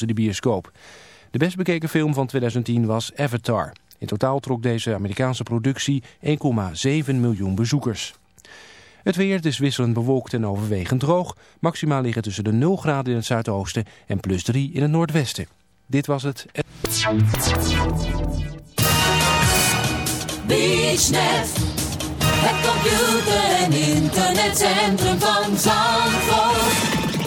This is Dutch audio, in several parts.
in de bioscoop. De best bekeken film van 2010 was Avatar. In totaal trok deze Amerikaanse productie 1,7 miljoen bezoekers. Het weer is wisselend bewolkt en overwegend droog. Maximaal liggen tussen de 0 graden in het zuidoosten en plus 3 in het noordwesten. Dit was het. Het computer- van.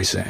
pricing.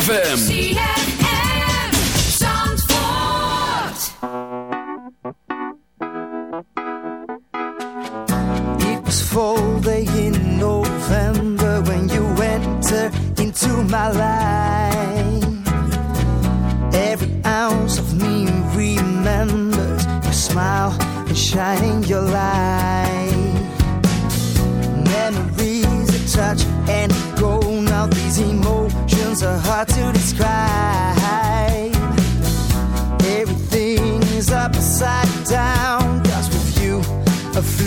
ZFM.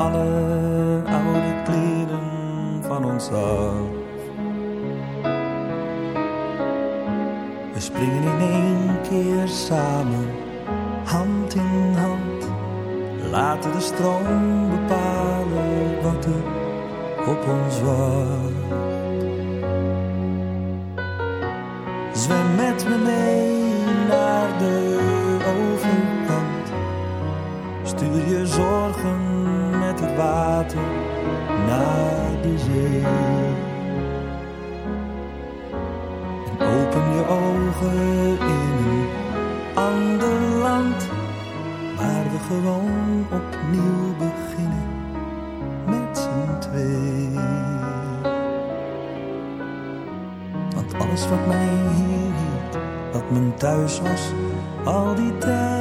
alle oude kleden van ons af. We springen in één keer samen, hand in hand. Laten de stroom bepalen wat er op ons was. En open je ogen in een ander land, waar we gewoon opnieuw beginnen met z'n twee. Want alles wat mij hier hield, wat mijn thuis was, al die tijd.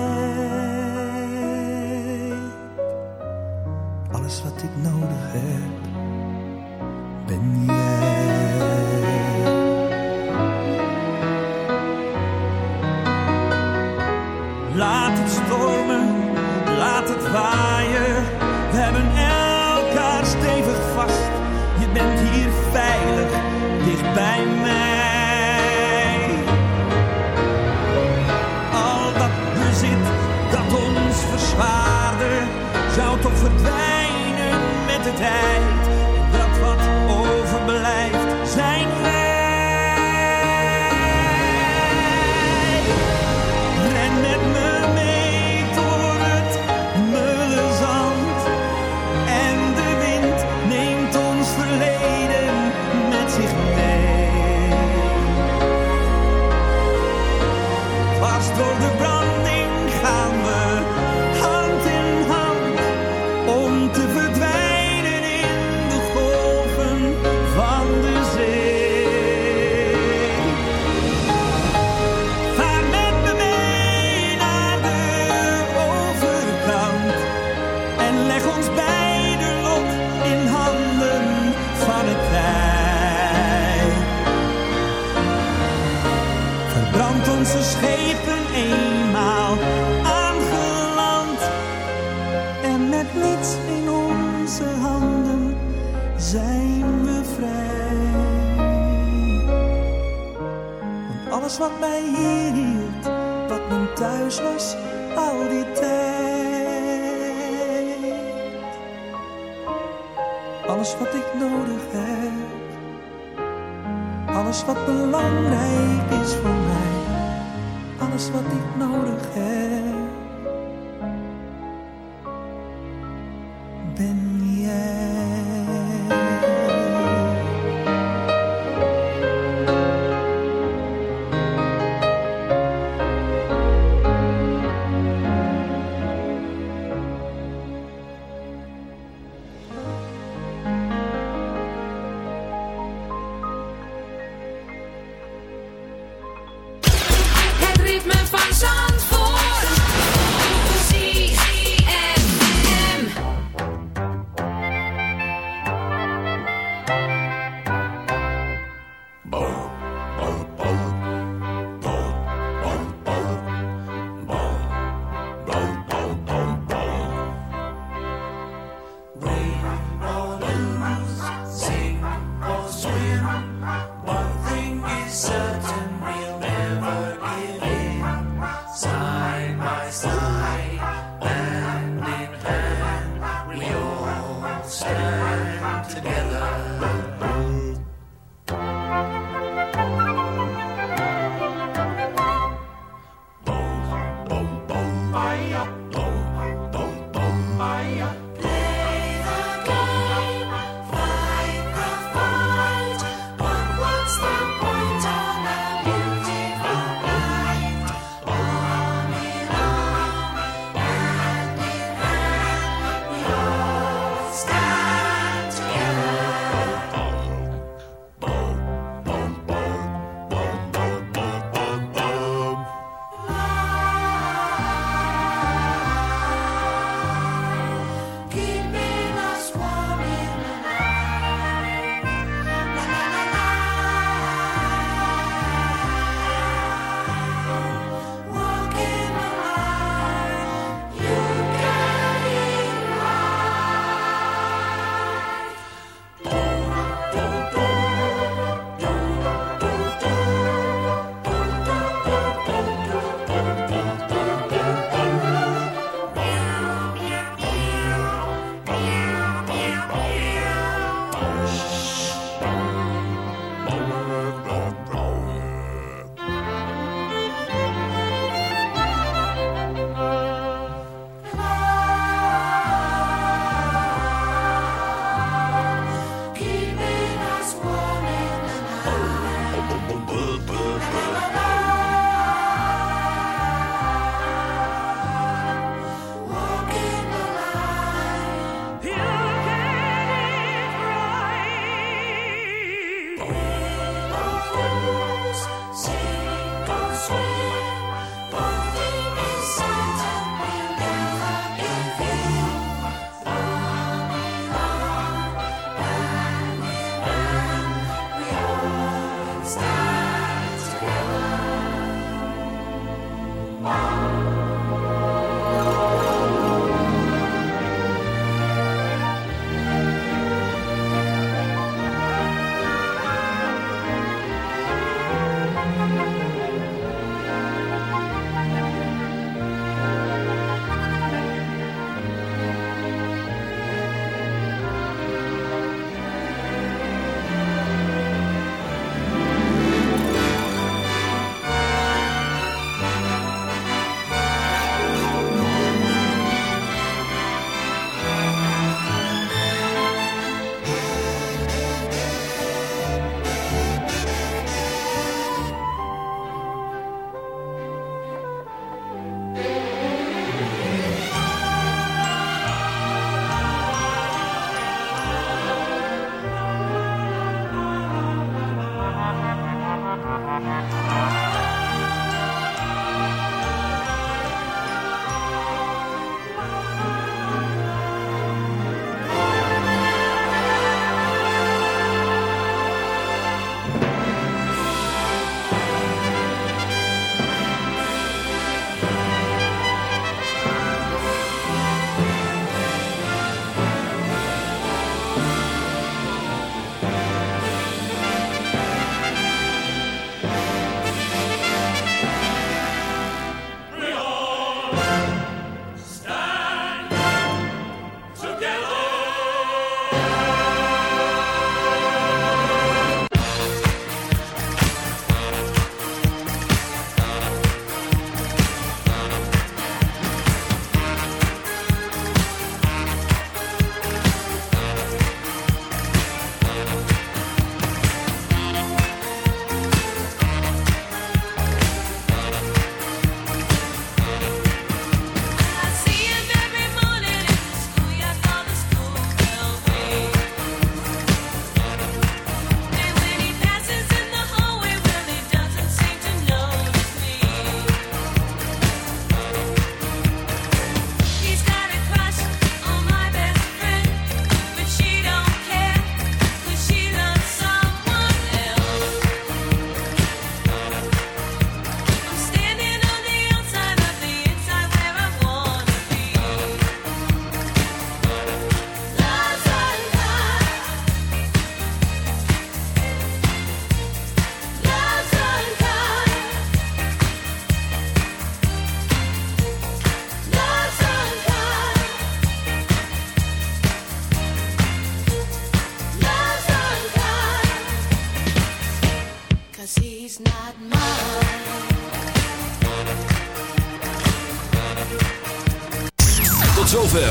Alles wat ik nodig heb been.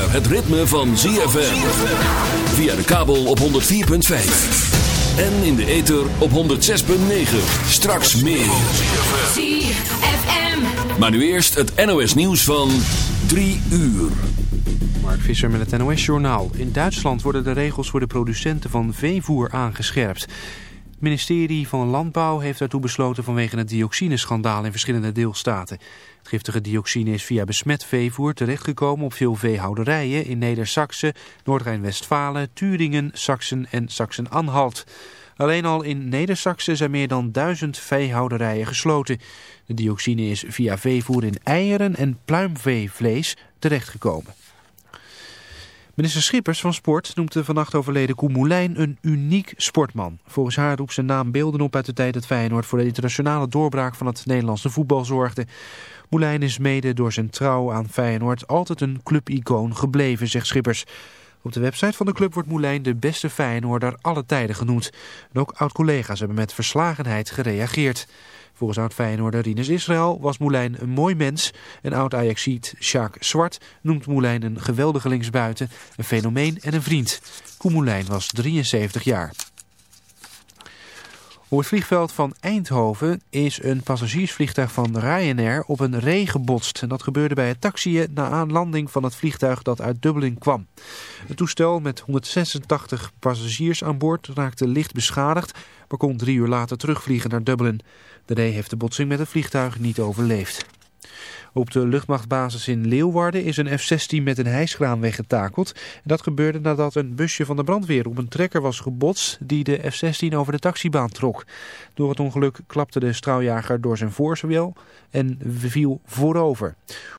Het ritme van ZFM. Via de kabel op 104.5. En in de ether op 106.9. Straks meer. ZFM. Maar nu eerst het NOS nieuws van 3 uur. Mark Visser met het NOS-journaal. In Duitsland worden de regels voor de producenten van veevoer aangescherpt. Het ministerie van Landbouw heeft daartoe besloten vanwege het dioxineschandaal in verschillende deelstaten. Het giftige dioxine is via besmet veevoer terechtgekomen op veel veehouderijen in Neder-Saxe, Noord-Rijn-Westfalen, Turingen, Saksen en Saksen-Anhalt. Alleen al in Neder-Saxe zijn meer dan duizend veehouderijen gesloten. De dioxine is via veevoer in eieren en pluimveevlees terechtgekomen. Minister Schippers van Sport noemt de vannacht overleden Koen Moulijn een uniek sportman. Volgens haar roept zijn naam beelden op uit de tijd dat Feyenoord voor de internationale doorbraak van het Nederlandse voetbal zorgde. Moulijn is mede door zijn trouw aan Feyenoord altijd een clubicoon gebleven, zegt Schippers. Op de website van de club wordt Moulijn de beste Feyenoorder alle tijden genoemd. En ook oud-collega's hebben met verslagenheid gereageerd. Volgens oud-Feyenoorder Rinus Israël was Moulijn een mooi mens. En oud-Ajaxiet Sjaak Zwart noemt Moulijn een geweldige linksbuiten, een fenomeen en een vriend. Koen Moulijn was 73 jaar. Op het vliegveld van Eindhoven is een passagiersvliegtuig van Ryanair op een ree gebotst. En dat gebeurde bij het taxiën na aanlanding van het vliegtuig dat uit Dublin kwam. Het toestel met 186 passagiers aan boord raakte licht beschadigd, maar kon drie uur later terugvliegen naar Dublin. De ree heeft de botsing met het vliegtuig niet overleefd. Op de luchtmachtbasis in Leeuwarden is een F-16 met een hijskraan weggetakeld. Dat gebeurde nadat een busje van de brandweer op een trekker was gebotst die de F-16 over de taxibaan trok. Door het ongeluk klapte de straaljager door zijn voorwiel en viel voorover.